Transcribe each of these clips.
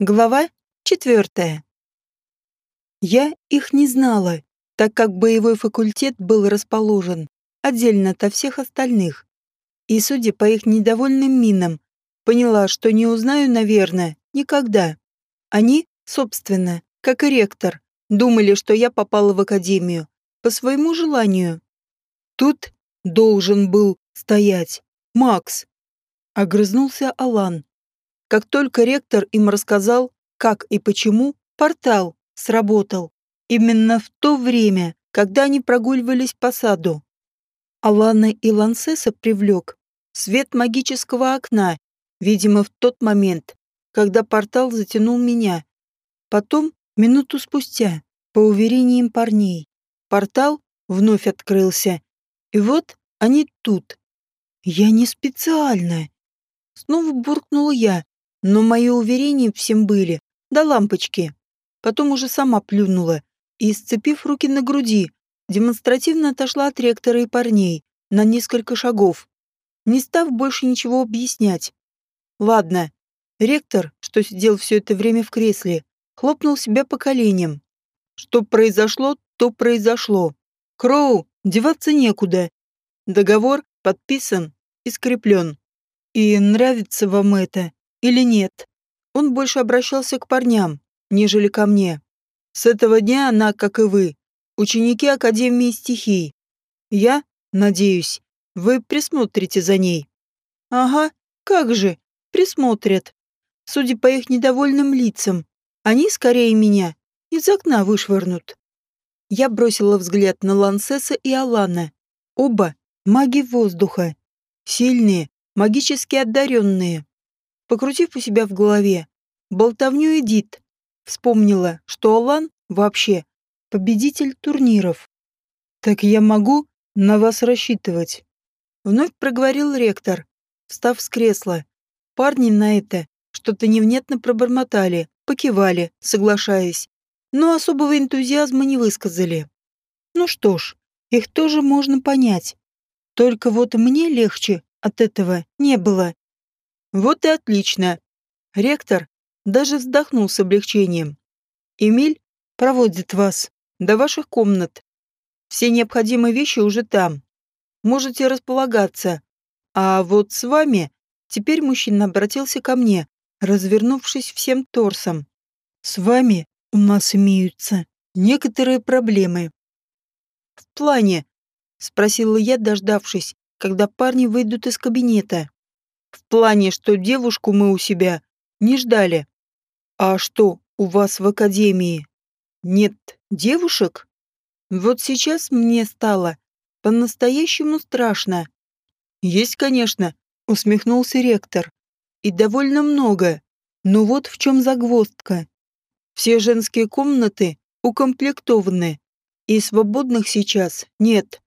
Глава четвертая. Я их не знала, так как боевой факультет был расположен отдельно от всех остальных. И, судя по их недовольным минам, поняла, что не узнаю, наверное, никогда. Они, собственно, как и ректор, думали, что я попала в академию по своему желанию. Тут должен был стоять Макс. Огрызнулся Алан. Как только ректор им рассказал, как и почему, портал сработал. Именно в то время, когда они прогуливались по саду. Алана и Лансеса привлек свет магического окна, видимо, в тот момент, когда портал затянул меня. Потом, минуту спустя, по уверениям парней, портал вновь открылся. И вот они тут. Я не специально. Снова буркнула я, но мои уверения всем были, до лампочки. Потом уже сама плюнула и, сцепив руки на груди, демонстративно отошла от ректора и парней на несколько шагов, не став больше ничего объяснять. Ладно, ректор, что сидел все это время в кресле, хлопнул себя по коленям. Что произошло, то произошло. Кроу, деваться некуда. Договор подписан и скреплен. И нравится вам это или нет. Он больше обращался к парням, нежели ко мне. С этого дня она, как и вы, ученики Академии стихий. Я, надеюсь, вы присмотрите за ней. Ага, как же, присмотрят. Судя по их недовольным лицам, они скорее меня из окна вышвырнут. Я бросила взгляд на Лансеса и Алана. Оба маги воздуха. Сильные, магически одаренные. Покрутив у себя в голове болтовню Эдит, вспомнила, что Алан вообще победитель турниров. «Так я могу на вас рассчитывать?» Вновь проговорил ректор, встав с кресла. Парни на это что-то невнятно пробормотали, покивали, соглашаясь, но особого энтузиазма не высказали. Ну что ж, их тоже можно понять. Только вот мне легче от этого не было. Вот и отлично. Ректор даже вздохнул с облегчением. Эмиль проводит вас до ваших комнат. Все необходимые вещи уже там. Можете располагаться. А вот с вами... Теперь мужчина обратился ко мне, развернувшись всем торсом. С вами у нас имеются некоторые проблемы. В плане? Спросила я, дождавшись, когда парни выйдут из кабинета. В плане, что девушку мы у себя не ждали. А что, у вас в академии нет девушек? Вот сейчас мне стало по-настоящему страшно. Есть, конечно, усмехнулся ректор. И довольно много. Но вот в чем загвоздка. Все женские комнаты укомплектованы, и свободных сейчас нет.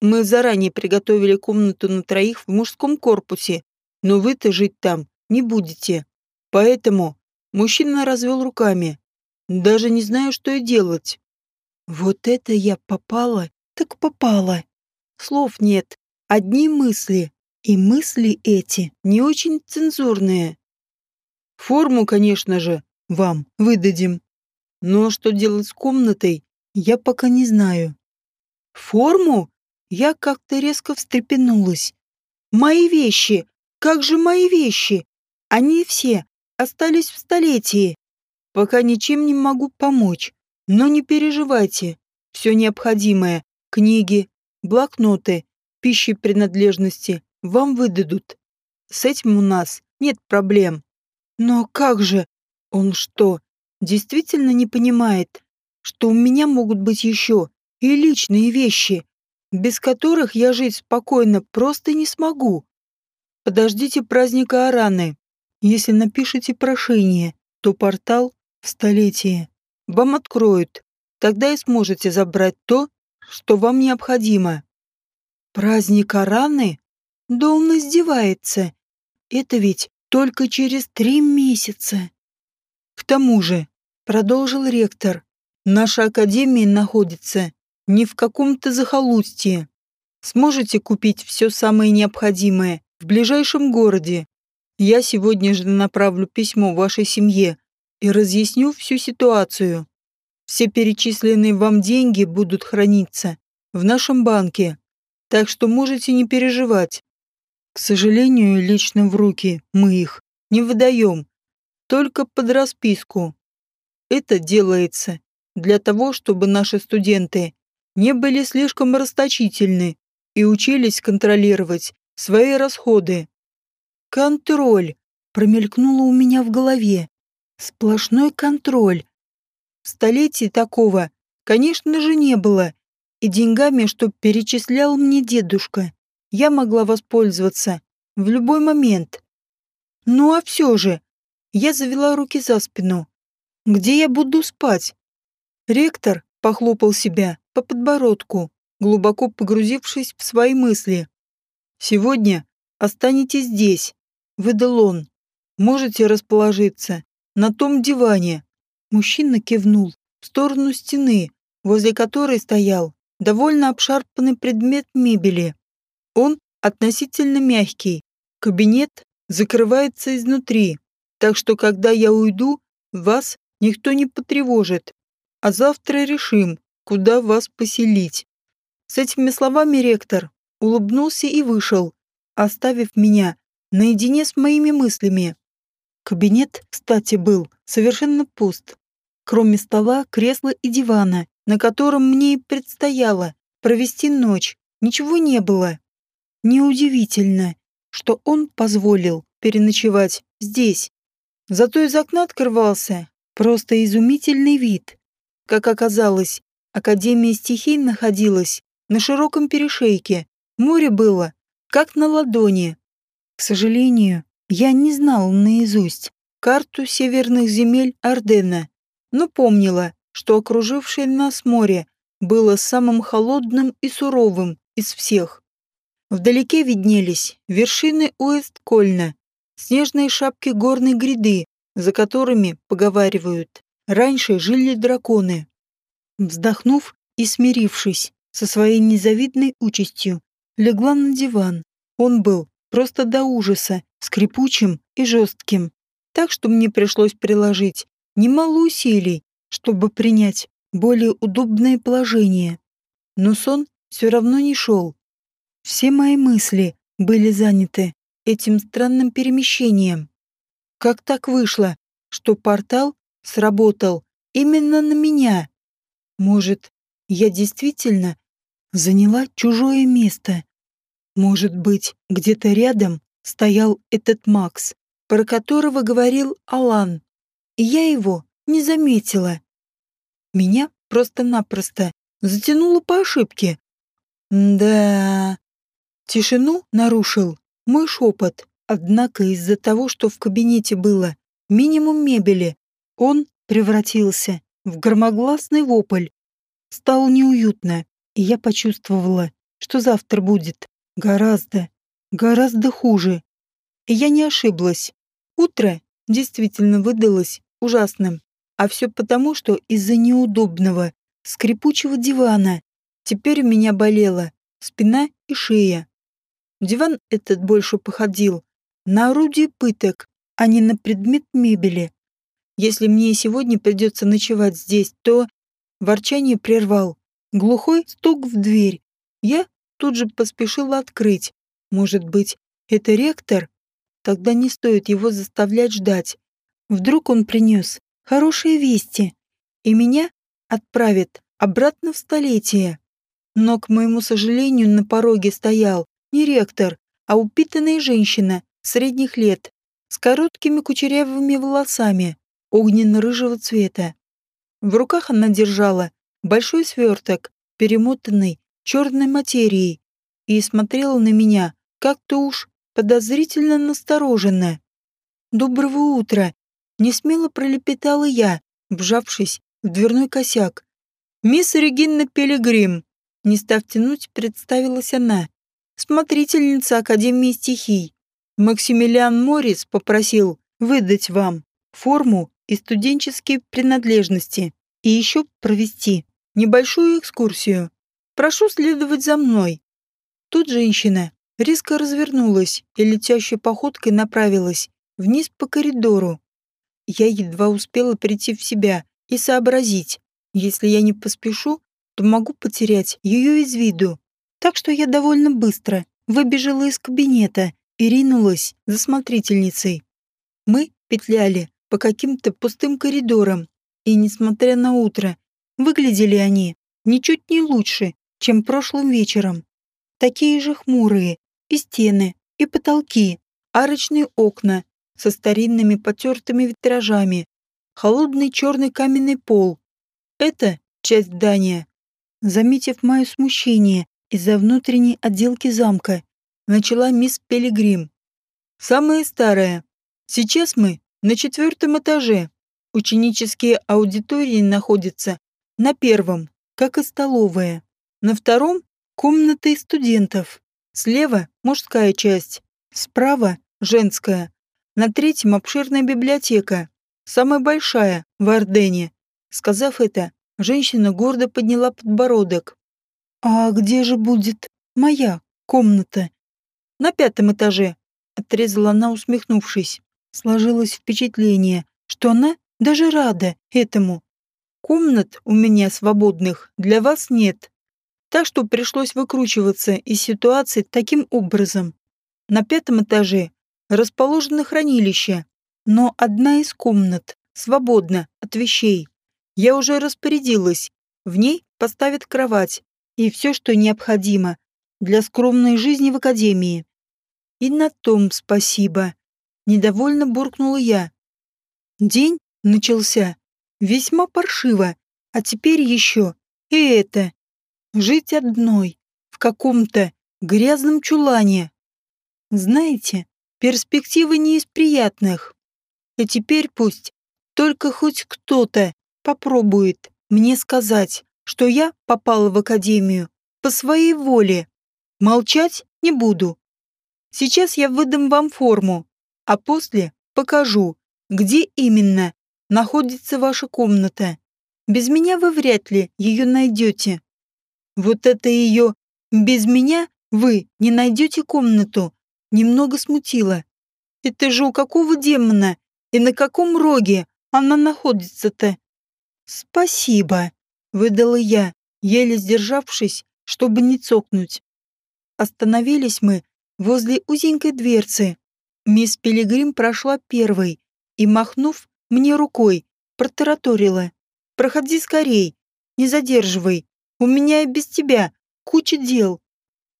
Мы заранее приготовили комнату на троих в мужском корпусе но вы-то жить там не будете. Поэтому мужчина развел руками. Даже не знаю, что и делать. Вот это я попала, так попала. Слов нет, одни мысли. И мысли эти не очень цензурные. Форму, конечно же, вам выдадим. Но что делать с комнатой, я пока не знаю. Форму? Я как-то резко встрепенулась. Мои вещи, как же мои вещи? Они все остались в столетии. Пока ничем не могу помочь. Но не переживайте. Все необходимое, книги, блокноты, пищи принадлежности вам выдадут. С этим у нас нет проблем. Но как же? Он что, действительно не понимает, что у меня могут быть еще и личные вещи, без которых я жить спокойно просто не смогу? Подождите праздника Араны. Если напишите прошение, то портал в столетие вам откроют. Тогда и сможете забрать то, что вам необходимо. Праздник Араны? Да он издевается. Это ведь только через три месяца. К тому же, продолжил ректор, наша академия находится не в каком-то захолустье. Сможете купить все самое необходимое в ближайшем городе. Я сегодня же направлю письмо вашей семье и разъясню всю ситуацию. Все перечисленные вам деньги будут храниться в нашем банке, так что можете не переживать. К сожалению, лично в руки мы их не выдаем, только под расписку. Это делается для того, чтобы наши студенты не были слишком расточительны и учились контролировать свои расходы. Контроль промелькнуло у меня в голове. Сплошной контроль. В столетии такого, конечно же, не было. И деньгами, что перечислял мне дедушка, я могла воспользоваться в любой момент. Ну а все же, я завела руки за спину. Где я буду спать? Ректор похлопал себя по подбородку, глубоко погрузившись в свои мысли. «Сегодня останетесь здесь», — выдал он. «Можете расположиться на том диване». Мужчина кивнул в сторону стены, возле которой стоял довольно обшарпанный предмет мебели. Он относительно мягкий. Кабинет закрывается изнутри, так что когда я уйду, вас никто не потревожит. А завтра решим, куда вас поселить. С этими словами ректор улыбнулся и вышел, оставив меня наедине с моими мыслями. Кабинет, кстати, был совершенно пуст. Кроме стола, кресла и дивана, на котором мне и предстояло провести ночь, ничего не было. Неудивительно, что он позволил переночевать здесь. Зато из окна открывался просто изумительный вид. Как оказалось, Академия стихий находилась на широком перешейке. Море было, как на ладони. К сожалению, я не знал наизусть карту северных земель Ордена, но помнила, что окружившее нас море было самым холодным и суровым из всех. Вдалеке виднелись вершины Уэст-Кольна, снежные шапки горной гряды, за которыми, поговаривают, раньше жили драконы. Вздохнув и смирившись со своей незавидной участью, легла на диван. Он был просто до ужаса, скрипучим и жестким, так что мне пришлось приложить немало усилий, чтобы принять более удобное положение. Но сон все равно не шел. Все мои мысли были заняты этим странным перемещением. Как так вышло, что портал сработал именно на меня? Может, я действительно заняла чужое место? Может быть, где-то рядом стоял этот Макс, про которого говорил Алан, и я его не заметила. Меня просто-напросто затянуло по ошибке. Да. Тишину нарушил мой шепот. Однако из-за того, что в кабинете было минимум мебели, он превратился в громогласный вопль. Стало неуютно, и я почувствовала, что завтра будет гораздо, гораздо хуже. И я не ошиблась. Утро действительно выдалось ужасным. А все потому, что из-за неудобного, скрипучего дивана теперь у меня болела спина и шея. Диван этот больше походил на орудие пыток, а не на предмет мебели. Если мне сегодня придется ночевать здесь, то... Ворчание прервал. Глухой стук в дверь. Я тут же поспешила открыть. Может быть, это ректор? Тогда не стоит его заставлять ждать. Вдруг он принес хорошие вести, и меня отправит обратно в столетие. Но, к моему сожалению, на пороге стоял не ректор, а упитанная женщина средних лет, с короткими кучерявыми волосами, огненно-рыжего цвета. В руках она держала большой сверток, перемотанный черной материей, и смотрела на меня как-то уж подозрительно настороженно. «Доброго утра!» Не смело пролепетала я, вжавшись в дверной косяк. «Мисс Регина Пилигрим!» Не став тянуть, представилась она. «Смотрительница Академии стихий. Максимилиан Моррис попросил выдать вам форму и студенческие принадлежности и еще провести небольшую экскурсию. Прошу следовать за мной». Тут женщина резко развернулась и летящей походкой направилась вниз по коридору. Я едва успела прийти в себя и сообразить, если я не поспешу, то могу потерять ее из виду. Так что я довольно быстро выбежала из кабинета и ринулась за смотрительницей. Мы петляли по каким-то пустым коридорам, и, несмотря на утро, выглядели они ничуть не лучше, чем прошлым вечером. Такие же хмурые и стены, и потолки, арочные окна со старинными потертыми витражами, холодный черный каменный пол. Это часть здания. Заметив мое смущение из-за внутренней отделки замка, начала мисс Пилигрим. «Самая старая. Сейчас мы на четвертом этаже. Ученические аудитории находятся на первом, как и столовая. На втором – комнаты студентов. Слева – мужская часть, справа – женская. На третьем – обширная библиотека, самая большая в Ордене. Сказав это, женщина гордо подняла подбородок. «А где же будет моя комната?» «На пятом этаже», — отрезала она, усмехнувшись. Сложилось впечатление, что она даже рада этому. «Комнат у меня свободных для вас нет, так что пришлось выкручиваться из ситуации таким образом. На пятом этаже расположено хранилище, но одна из комнат свободна от вещей. Я уже распорядилась. В ней поставят кровать и все, что необходимо для скромной жизни в академии. И на том спасибо. Недовольно буркнула я. День начался весьма паршиво, а теперь еще и это. Жить одной в каком-то грязном чулане. Знаете, перспективы не из приятных. И теперь пусть только хоть кто-то попробует мне сказать, что я попала в академию по своей воле. Молчать не буду. Сейчас я выдам вам форму, а после покажу, где именно находится ваша комната. Без меня вы вряд ли ее найдете. Вот это ее «без меня» вы не найдете комнату немного смутило. Это же у какого демона и на каком роге она находится-то? Спасибо, выдала я, еле сдержавшись, чтобы не цокнуть. Остановились мы возле узенькой дверцы. Мисс Пилигрим прошла первой и, махнув мне рукой, протараторила. «Проходи скорей, не задерживай, у меня и без тебя куча дел».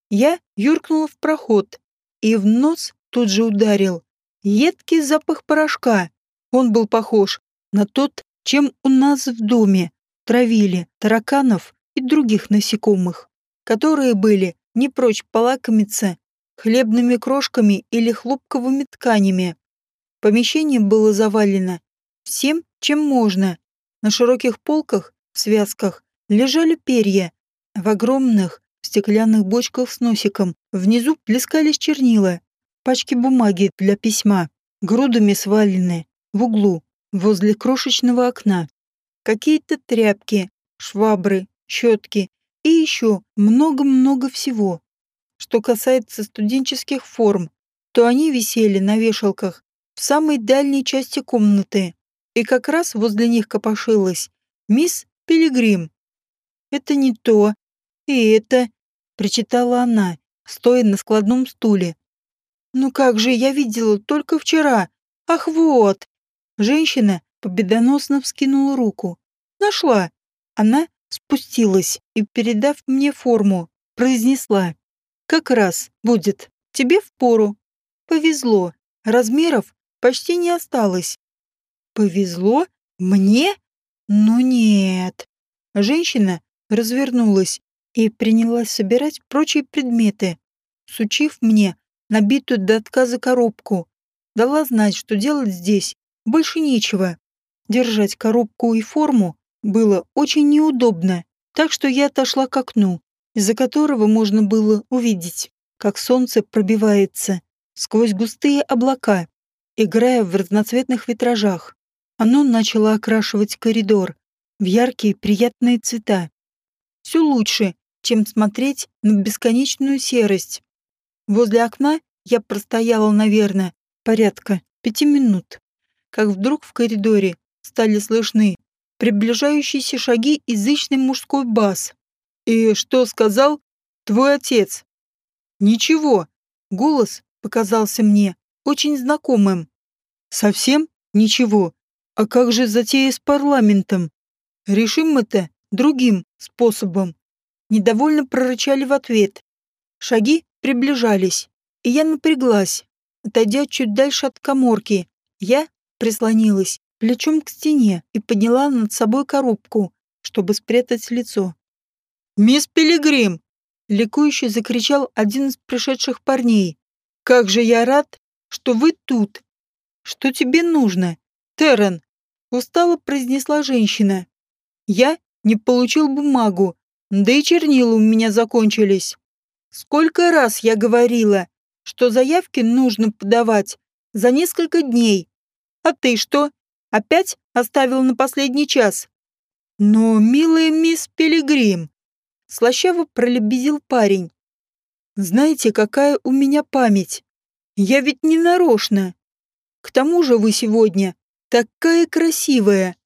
Я юркнула в проход и в нос тут же ударил едкий запах порошка. Он был похож на тот, чем у нас в доме травили тараканов и других насекомых, которые были не прочь полакомиться хлебными крошками или хлопковыми тканями. Помещение было завалено всем, чем можно. На широких полках, связках, лежали перья. В огромных стеклянных бочках с носиком внизу плескались чернила. Пачки бумаги для письма, грудами свалены, в углу, возле крошечного окна. Какие-то тряпки, швабры, щетки и еще много-много всего. Что касается студенческих форм, то они висели на вешалках в самой дальней части комнаты, и как раз возле них копошилась мисс Пилигрим. «Это не то, и это», — причитала она, стоя на складном стуле. «Ну как же, я видела только вчера. Ах, вот!» Женщина победоносно вскинула руку. «Нашла!» Она спустилась и, передав мне форму, произнесла. Как раз будет. Тебе впору. Повезло. Размеров почти не осталось. Повезло? Мне? Ну нет. Женщина развернулась и принялась собирать прочие предметы, сучив мне набитую до отказа коробку. Дала знать, что делать здесь больше нечего. Держать коробку и форму было очень неудобно, так что я отошла к окну из-за которого можно было увидеть, как солнце пробивается сквозь густые облака, играя в разноцветных витражах. Оно начало окрашивать коридор в яркие приятные цвета. Все лучше, чем смотреть на бесконечную серость. Возле окна я простояла, наверное, порядка пяти минут. как вдруг в коридоре стали слышны приближающиеся шаги и зычный мужской бас. «И что сказал твой отец?» «Ничего». Голос показался мне очень знакомым. «Совсем ничего. А как же затея с парламентом? Решим это другим способом». Недовольно прорычали в ответ. Шаги приближались, и я напряглась, отойдя чуть дальше от коморки. Я прислонилась плечом к стене и подняла над собой коробку, чтобы спрятать лицо. «Мисс Пилигрим!» — ликующе закричал один из пришедших парней. «Как же я рад, что вы тут! Что тебе нужно, Террен?» — устало произнесла женщина. «Я не получил бумагу, да и чернила у меня закончились. Сколько раз я говорила, что заявки нужно подавать за несколько дней. А ты что, опять оставил на последний час? Но, милая мисс Пилигрим, слащаво пролебезил парень. Знаете, какая у меня память? Я ведь не нарочно. К тому же вы сегодня такая красивая.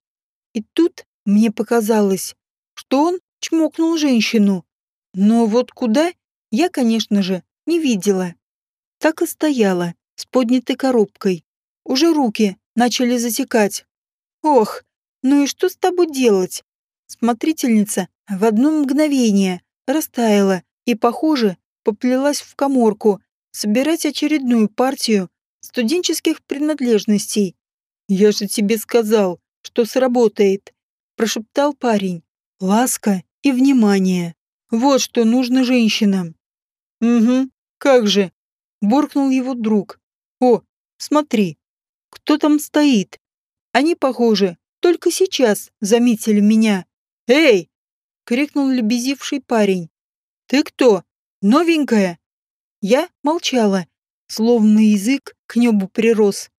И тут мне показалось, что он чмокнул женщину. Но вот куда, я, конечно же, не видела. Так и стояла, с поднятой коробкой. Уже руки начали затекать. Ох, ну и что с тобой делать? Смотрительница в одно мгновение растаяла и, похоже, поплелась в коморку собирать очередную партию студенческих принадлежностей. «Я же тебе сказал, что сработает», – прошептал парень. «Ласка и внимание. Вот что нужно женщинам». «Угу, как же», – буркнул его друг. «О, смотри, кто там стоит? Они, похоже, только сейчас заметили меня. «Эй!» — крикнул лебезивший парень. «Ты кто? Новенькая?» Я молчала, словно язык к небу прирос.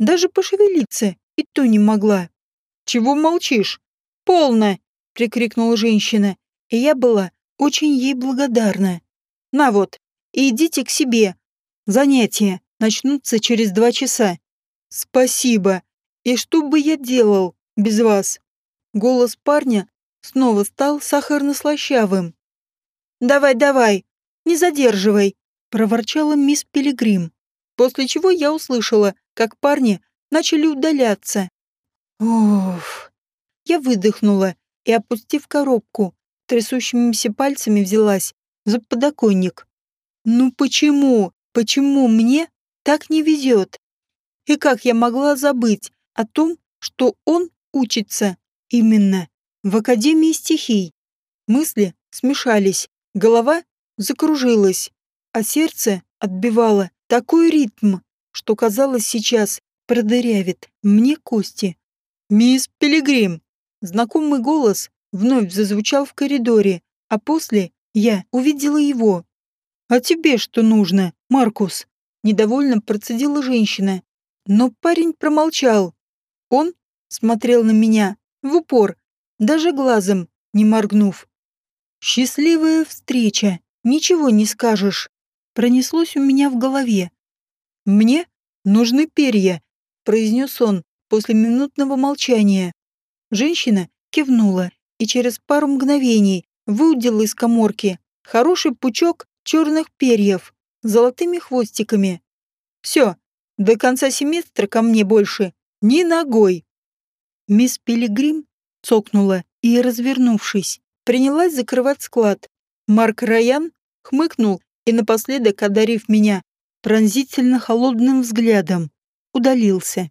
Даже пошевелиться и то не могла. «Чего молчишь?» «Полно!» — прикрикнула женщина, и я была очень ей благодарна. «На вот, идите к себе. Занятия начнутся через два часа». «Спасибо. И что бы я делал без вас?» Голос парня снова стал сахарно-слащавым. «Давай, давай, не задерживай», — проворчала мисс Пилигрим, после чего я услышала, как парни начали удаляться. Уф. Я выдохнула и, опустив коробку, трясущимися пальцами взялась за подоконник. Ну почему, почему мне так не везет? И как я могла забыть о том, что он учится именно в Академии стихий. Мысли смешались, голова закружилась, а сердце отбивало такой ритм, что казалось сейчас продырявит мне кости. «Мисс Пилигрим!» Знакомый голос вновь зазвучал в коридоре, а после я увидела его. «А тебе что нужно, Маркус?» Недовольно процедила женщина. Но парень промолчал. Он смотрел на меня в упор, даже глазом не моргнув. «Счастливая встреча, ничего не скажешь», пронеслось у меня в голове. «Мне нужны перья», произнес он после минутного молчания. Женщина кивнула и через пару мгновений выудила из коморки хороший пучок черных перьев с золотыми хвостиками. «Все, до конца семестра ко мне больше ни ногой». Мисс Пилигрим цокнула и, развернувшись, принялась закрывать склад. Марк Раян хмыкнул и напоследок, одарив меня пронзительно холодным взглядом, удалился.